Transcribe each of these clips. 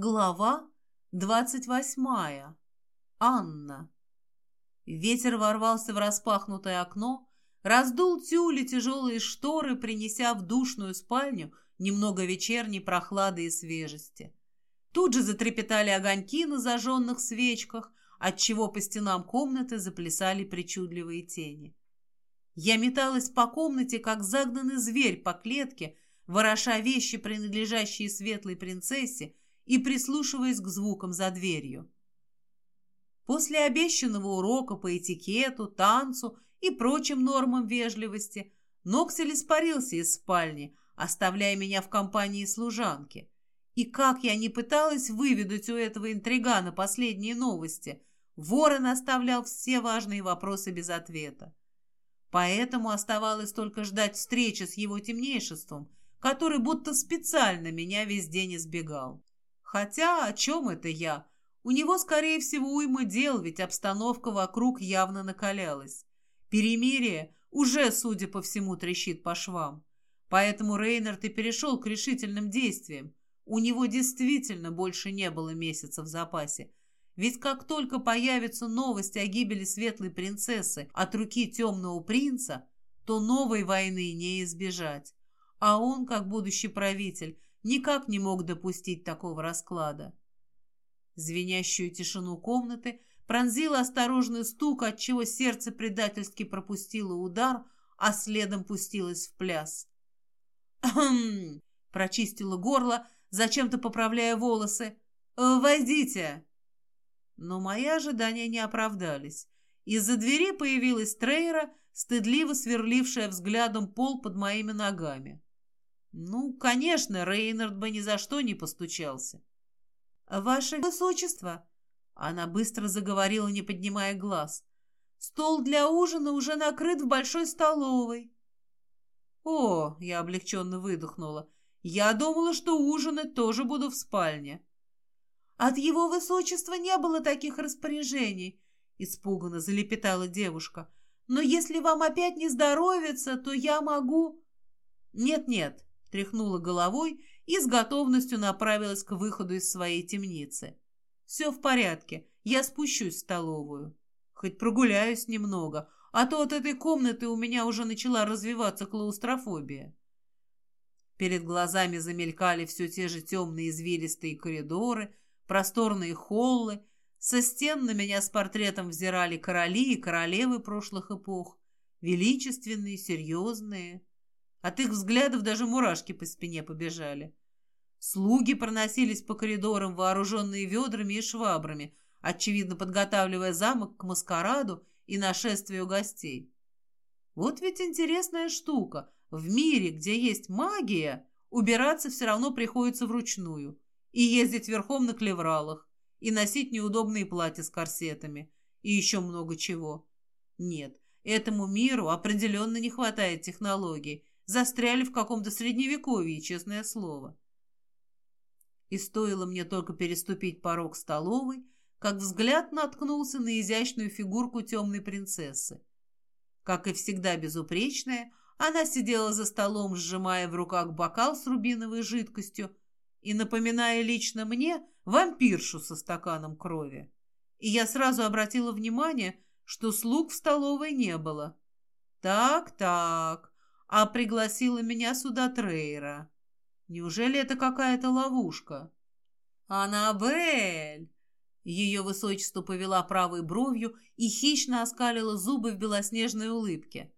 Глава двадцать восьмая. Анна. Ветер ворвался в распахнутое окно, раздул тюли тяжелые шторы, принеся в душную спальню немного вечерней прохлады и свежести. Тут же затрепетали огоньки на зажженных свечках, отчего по стенам комнаты заплясали причудливые тени. Я металась по комнате, как загнанный зверь по клетке, вороша вещи, принадлежащие светлой принцессе, и прислушиваясь к звукам за дверью. После обещанного урока по этикету, танцу и прочим нормам вежливости Ноксель испарился из спальни, оставляя меня в компании служанки. И как я не пыталась выведать у этого интригана последние новости, Ворон оставлял все важные вопросы без ответа. Поэтому оставалось только ждать встречи с его темнейшеством, который будто специально меня весь день избегал. Хотя о чем это я? У него, скорее всего, уйма дел, ведь обстановка вокруг явно накалялась. Перемирие уже, судя по всему, трещит по швам. Поэтому Рейнард и перешел к решительным действиям. У него действительно больше не было месяцев в запасе. Ведь как только появятся новости о гибели светлой принцессы от руки темного принца, то новой войны не избежать. А он, как будущий правитель, никак не мог допустить такого расклада. Звенящую тишину комнаты пронзил осторожный стук, отчего сердце предательски пропустило удар, а следом пустилось в пляс. «Хм!» — прочистила горло, зачем-то поправляя волосы. «Войдите!» Но мои ожидания не оправдались. Из-за двери появилась Трейра, стыдливо сверлившая взглядом пол под моими ногами. Ну, конечно, Рейнард бы ни за что не постучался. «Ваше высочество!» Она быстро заговорила, не поднимая глаз. «Стол для ужина уже накрыт в большой столовой». «О!» — я облегченно выдохнула. «Я думала, что ужинать тоже буду в спальне». «От его высочества не было таких распоряжений», — испуганно залепетала девушка. «Но если вам опять не здоровится, то я могу...» «Нет-нет, тряхнула головой и с готовностью направилась к выходу из своей темницы. «Все в порядке, я спущусь в столовую. Хоть прогуляюсь немного, а то от этой комнаты у меня уже начала развиваться клаустрофобия». Перед глазами замелькали все те же темные извилистые коридоры, просторные холлы, со стен на меня с портретом взирали короли и королевы прошлых эпох, величественные, серьезные. От их взглядов даже мурашки по спине побежали. Слуги проносились по коридорам, вооруженные ведрами и швабрами, очевидно подготавливая замок к маскараду и нашествию гостей. Вот ведь интересная штука. В мире, где есть магия, убираться все равно приходится вручную. И ездить верхом на клевралах, и носить неудобные платья с корсетами, и еще много чего. Нет, этому миру определенно не хватает технологий, застряли в каком-то средневековье, честное слово. И стоило мне только переступить порог столовой, как взгляд наткнулся на изящную фигурку темной принцессы. Как и всегда безупречная, она сидела за столом, сжимая в руках бокал с рубиновой жидкостью и напоминая лично мне вампиршу со стаканом крови. И я сразу обратила внимание, что слуг в столовой не было. Так-так, а пригласила меня сюда Трейра. Неужели это какая-то ловушка? «Аннабель!» Ее высочество повела правой бровью и хищно оскалила зубы в белоснежной улыбке.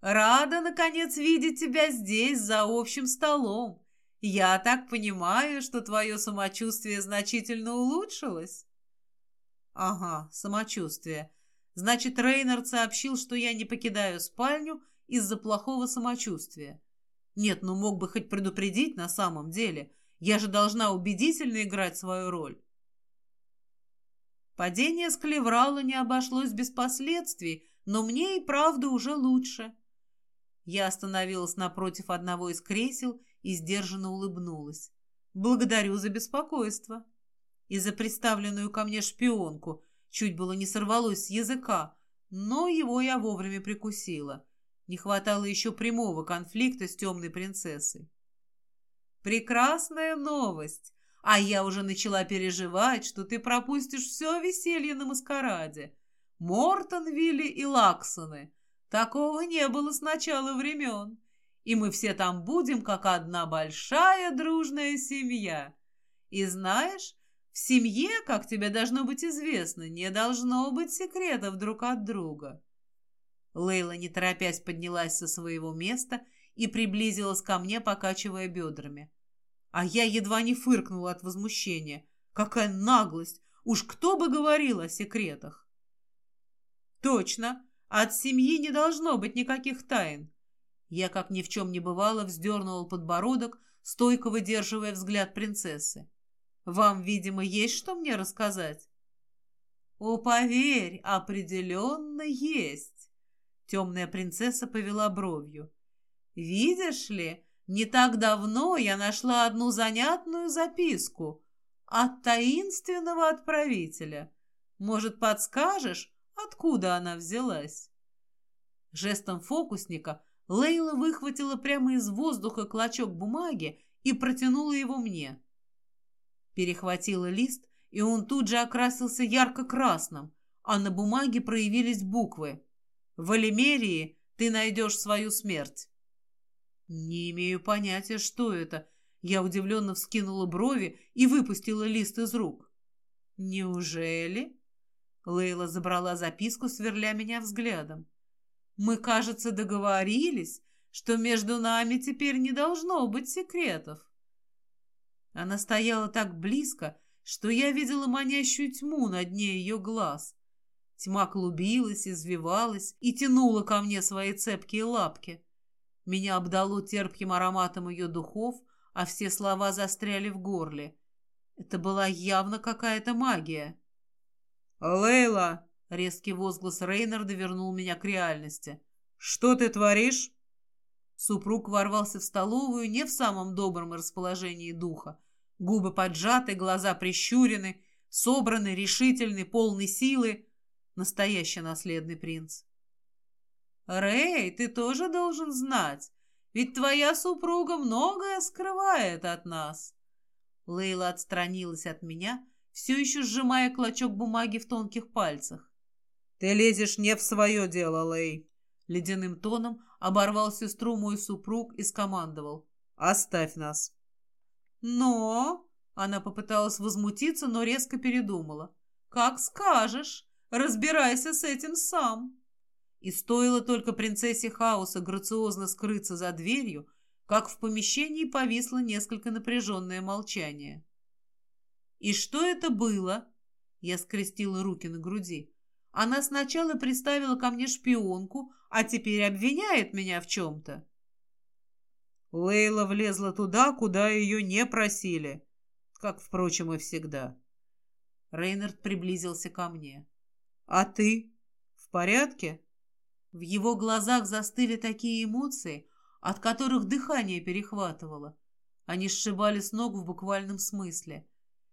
«Рада, наконец, видеть тебя здесь, за общим столом. Я так понимаю, что твое самочувствие значительно улучшилось?» «Ага, самочувствие. Значит, Рейнард сообщил, что я не покидаю спальню из-за плохого самочувствия. Нет, ну мог бы хоть предупредить на самом деле. Я же должна убедительно играть свою роль. Падение с клеврала не обошлось без последствий, но мне и правда уже лучше. Я остановилась напротив одного из кресел и сдержанно улыбнулась. Благодарю за беспокойство. И за представленную ко мне шпионку чуть было не сорвалось с языка, но его я вовремя прикусила. Не хватало еще прямого конфликта с темной принцессой. «Прекрасная новость! А я уже начала переживать, что ты пропустишь все веселье на маскараде. Мортонвилли и Лаксоны. Такого не было с начала времен. И мы все там будем, как одна большая дружная семья. И знаешь, в семье, как тебе должно быть известно, не должно быть секретов друг от друга. Лейла, не торопясь, поднялась со своего места и приблизилась ко мне, покачивая бедрами. А я едва не фыркнула от возмущения. Какая наглость! Уж кто бы говорил о секретах? Точно, от семьи не должно быть никаких тайн. Я, как ни в чем не бывало, вздернула подбородок, стойко выдерживая взгляд принцессы. Вам, видимо, есть что мне рассказать? О, поверь, определенно есть. Темная принцесса повела бровью. Видишь ли, не так давно я нашла одну занятную записку от таинственного отправителя. Может, подскажешь, откуда она взялась? Жестом фокусника Лейла выхватила прямо из воздуха клочок бумаги и протянула его мне. Перехватила лист, и он тут же окрасился ярко-красным, а на бумаге проявились буквы. «В Алимерии ты найдешь свою смерть». Не имею понятия, что это. Я удивленно вскинула брови и выпустила лист из рук. «Неужели?» Лейла забрала записку, сверля меня взглядом. «Мы, кажется, договорились, что между нами теперь не должно быть секретов». Она стояла так близко, что я видела манящую тьму на дне ее глаз. Тьма клубилась, извивалась и тянула ко мне свои цепкие лапки. Меня обдало терпким ароматом ее духов, а все слова застряли в горле. Это была явно какая-то магия. «Лейла!» — резкий возглас Рейнарда вернул меня к реальности. «Что ты творишь?» Супруг ворвался в столовую не в самом добром расположении духа. Губы поджаты, глаза прищурены, собранный, решительный, полный силы. Настоящий наследный принц. «Рэй, ты тоже должен знать, ведь твоя супруга многое скрывает от нас». Лейла отстранилась от меня, все еще сжимая клочок бумаги в тонких пальцах. «Ты лезешь не в свое дело, Лей!» Ледяным тоном оборвал сестру мой супруг и скомандовал. «Оставь нас!» «Но...» — она попыталась возмутиться, но резко передумала. «Как скажешь! Разбирайся с этим сам!» И стоило только принцессе хаоса грациозно скрыться за дверью, как в помещении повисло несколько напряженное молчание. «И что это было?» Я скрестила руки на груди. Она сначала приставила ко мне шпионку, а теперь обвиняет меня в чем-то. Лейла влезла туда, куда ее не просили, как, впрочем, и всегда. Рейнард приблизился ко мне. «А ты? В порядке?» В его глазах застыли такие эмоции, от которых дыхание перехватывало. Они сшибали с ног в буквальном смысле.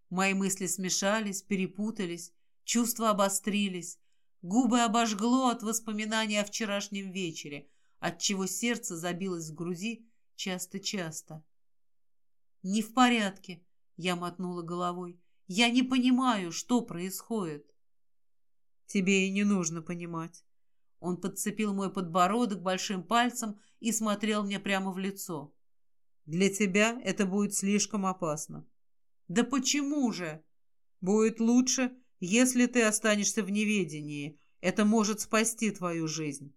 Мои мысли смешались, перепутались, чувства обострились, Губы обожгло от воспоминаний о вчерашнем вечере, отчего сердце забилось в груди часто-часто. «Не в порядке», — я мотнула головой. «Я не понимаю, что происходит». «Тебе и не нужно понимать». Он подцепил мой подбородок большим пальцем и смотрел мне прямо в лицо. «Для тебя это будет слишком опасно». «Да почему же?» «Будет лучше, если ты останешься в неведении, это может спасти твою жизнь.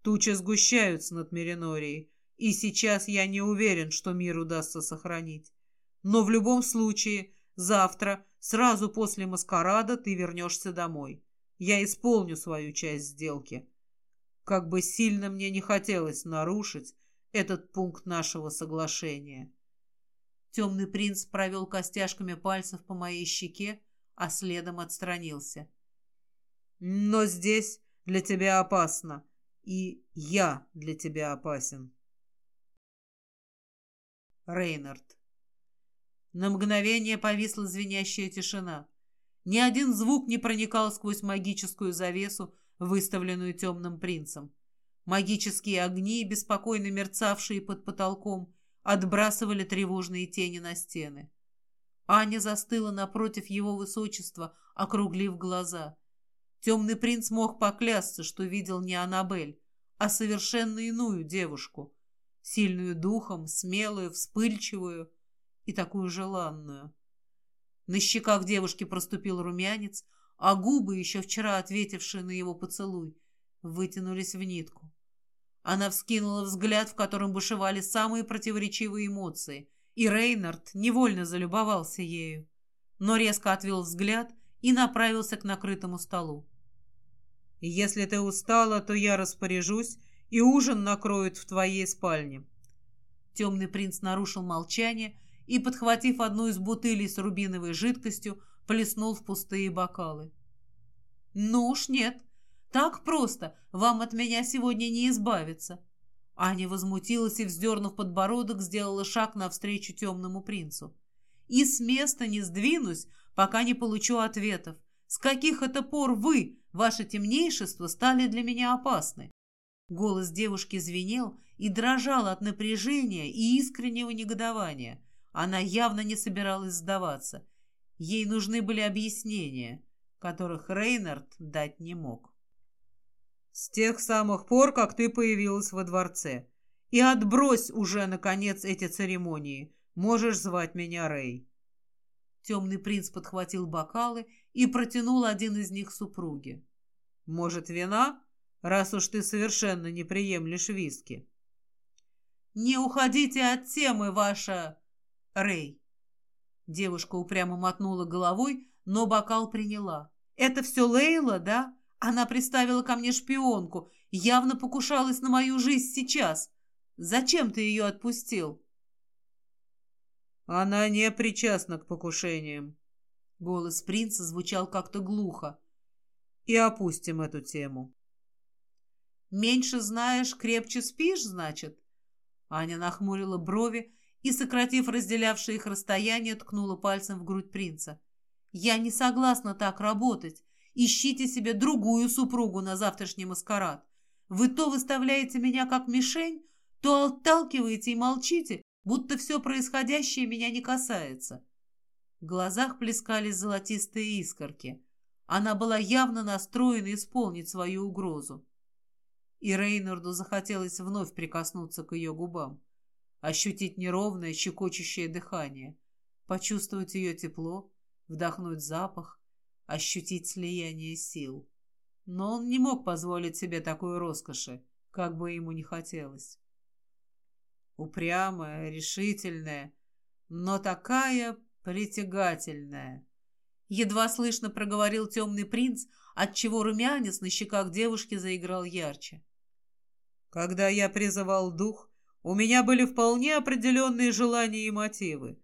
Тучи сгущаются над Меринорией, и сейчас я не уверен, что мир удастся сохранить. Но в любом случае, завтра, сразу после маскарада, ты вернешься домой. Я исполню свою часть сделки. Как бы сильно мне не хотелось нарушить этот пункт нашего соглашения. Темный принц провел костяшками пальцев по моей щеке, а следом отстранился. «Но здесь для тебя опасно, и я для тебя опасен». Рейнард. На мгновение повисла звенящая тишина. Ни один звук не проникал сквозь магическую завесу, выставленную темным принцем. Магические огни, беспокойно мерцавшие под потолком, отбрасывали тревожные тени на стены. Аня застыла напротив его высочества, округлив глаза. Темный принц мог поклясться, что видел не Аннабель, а совершенно иную девушку, сильную духом, смелую, вспыльчивую и такую желанную. На щеках девушки проступил румянец, а губы, еще вчера ответившие на его поцелуй, вытянулись в нитку. Она вскинула взгляд, в котором бушевали самые противоречивые эмоции, и Рейнард невольно залюбовался ею, но резко отвел взгляд и направился к накрытому столу. «Если ты устала, то я распоряжусь, и ужин накроют в твоей спальне». Темный принц нарушил молчание и, подхватив одну из бутылей с рубиновой жидкостью, плеснул в пустые бокалы. «Ну уж нет, так просто вам от меня сегодня не избавиться». Аня возмутилась и, вздернув подбородок, сделала шаг навстречу темному принцу. «И с места не сдвинусь, пока не получу ответов. С каких это пор вы, ваше темнейшество, стали для меня опасны?» Голос девушки звенел и дрожал от напряжения и искреннего негодования. Она явно не собиралась сдаваться. Ей нужны были объяснения, которых Рейнард дать не мог. «С тех самых пор, как ты появилась во дворце. И отбрось уже, наконец, эти церемонии. Можешь звать меня Рей». Темный принц подхватил бокалы и протянул один из них супруге. «Может, вина, раз уж ты совершенно не приемлешь виски?» «Не уходите от темы, ваша...» Рэй. Девушка упрямо мотнула головой, но бокал приняла. «Это все Лейла, да? Она приставила ко мне шпионку, явно покушалась на мою жизнь сейчас. Зачем ты ее отпустил?» «Она не причастна к покушениям». Голос принца звучал как-то глухо. «И опустим эту тему». «Меньше знаешь, крепче спишь, значит?» Аня нахмурила брови, и, сократив разделявшее их расстояние, ткнула пальцем в грудь принца. «Я не согласна так работать. Ищите себе другую супругу на завтрашний маскарад. Вы то выставляете меня как мишень, то отталкиваете и молчите, будто все происходящее меня не касается». В глазах плескались золотистые искорки. Она была явно настроена исполнить свою угрозу. И Рейнарду захотелось вновь прикоснуться к ее губам ощутить неровное, щекочущее дыхание, почувствовать ее тепло, вдохнуть запах, ощутить слияние сил. Но он не мог позволить себе такой роскоши, как бы ему не хотелось. Упрямая, решительная, но такая притягательная. Едва слышно проговорил темный принц, отчего румянец на щеках девушки заиграл ярче. Когда я призывал дух, у меня были вполне определенные желания и мотивы.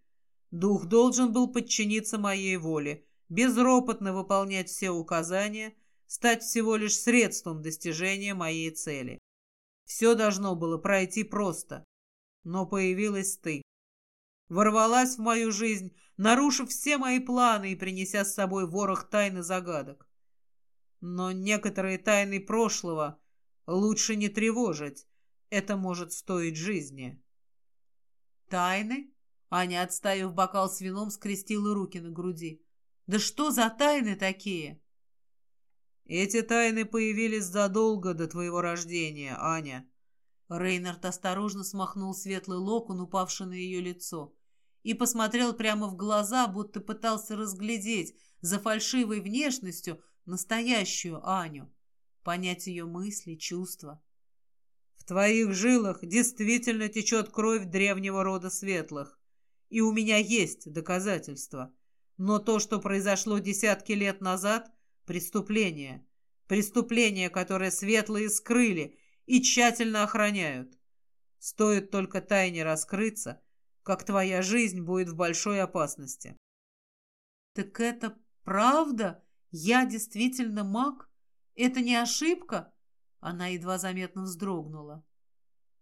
Дух должен был подчиниться моей воле, безропотно выполнять все указания, стать всего лишь средством достижения моей цели. Все должно было пройти просто. Но появилась ты. Ворвалась в мою жизнь, нарушив все мои планы и принеся с собой ворох тайны загадок. Но некоторые тайны прошлого лучше не тревожить, это может стоить жизни. Тайны? Аня, отставив бокал с вином, скрестила руки на груди. Да что за тайны такие? Эти тайны появились задолго до твоего рождения, Аня. Рейнард осторожно смахнул светлый локон, упавший на ее лицо, и посмотрел прямо в глаза, будто пытался разглядеть за фальшивой внешностью настоящую Аню, понять ее мысли, чувства. В твоих жилах действительно течет кровь древнего рода светлых. И у меня есть доказательства. Но то, что произошло десятки лет назад, преступление. Преступление, которое светлые скрыли и тщательно охраняют. Стоит только тайне раскрыться, как твоя жизнь будет в большой опасности. Так это правда? Я действительно маг? Это не ошибка? Она едва заметно вздрогнула.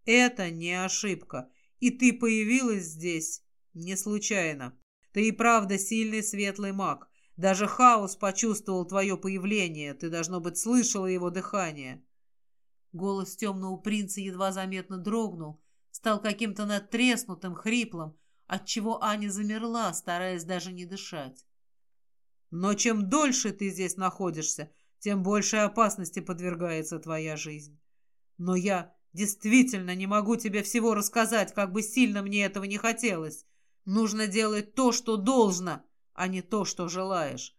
«Это не ошибка, и ты появилась здесь не случайно. Ты и правда сильный светлый маг. Даже хаос почувствовал твое появление. Ты, должно быть, слышала его дыхание». Голос темного принца едва заметно дрогнул, стал каким-то надтреснутым, хриплым, отчего Аня замерла, стараясь даже не дышать. «Но чем дольше ты здесь находишься, тем большей опасности подвергается твоя жизнь. Но я действительно не могу тебе всего рассказать, как бы сильно мне этого не хотелось. Нужно делать то, что должно, а не то, что желаешь.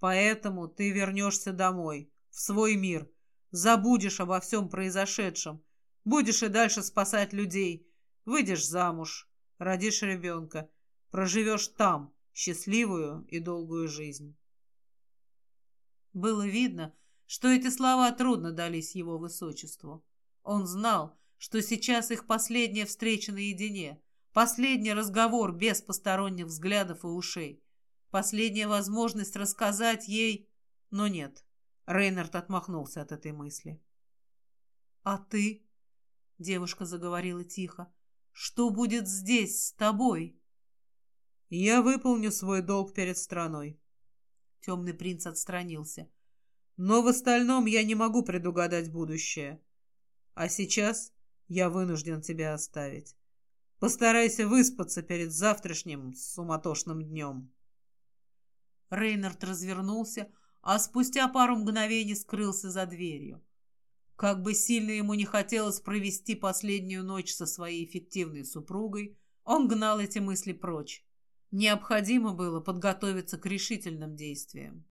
Поэтому ты вернешься домой, в свой мир, забудешь обо всем произошедшем, будешь и дальше спасать людей, выйдешь замуж, родишь ребенка, проживешь там счастливую и долгую жизнь. Было видно, что эти слова трудно дались его высочеству. Он знал, что сейчас их последняя встреча наедине, последний разговор без посторонних взглядов и ушей, последняя возможность рассказать ей, но нет. Рейнард отмахнулся от этой мысли. «А ты?» — девушка заговорила тихо. «Что будет здесь с тобой?» «Я выполню свой долг перед страной». Темный принц отстранился. «Но в остальном я не могу предугадать будущее. А сейчас я вынужден тебя оставить. Постарайся выспаться перед завтрашним суматошным днем». Рейнард развернулся, а спустя пару мгновений скрылся за дверью. Как бы сильно ему не хотелось провести последнюю ночь со своей эффективной супругой, он гнал эти мысли прочь. Необходимо было подготовиться к решительным действиям.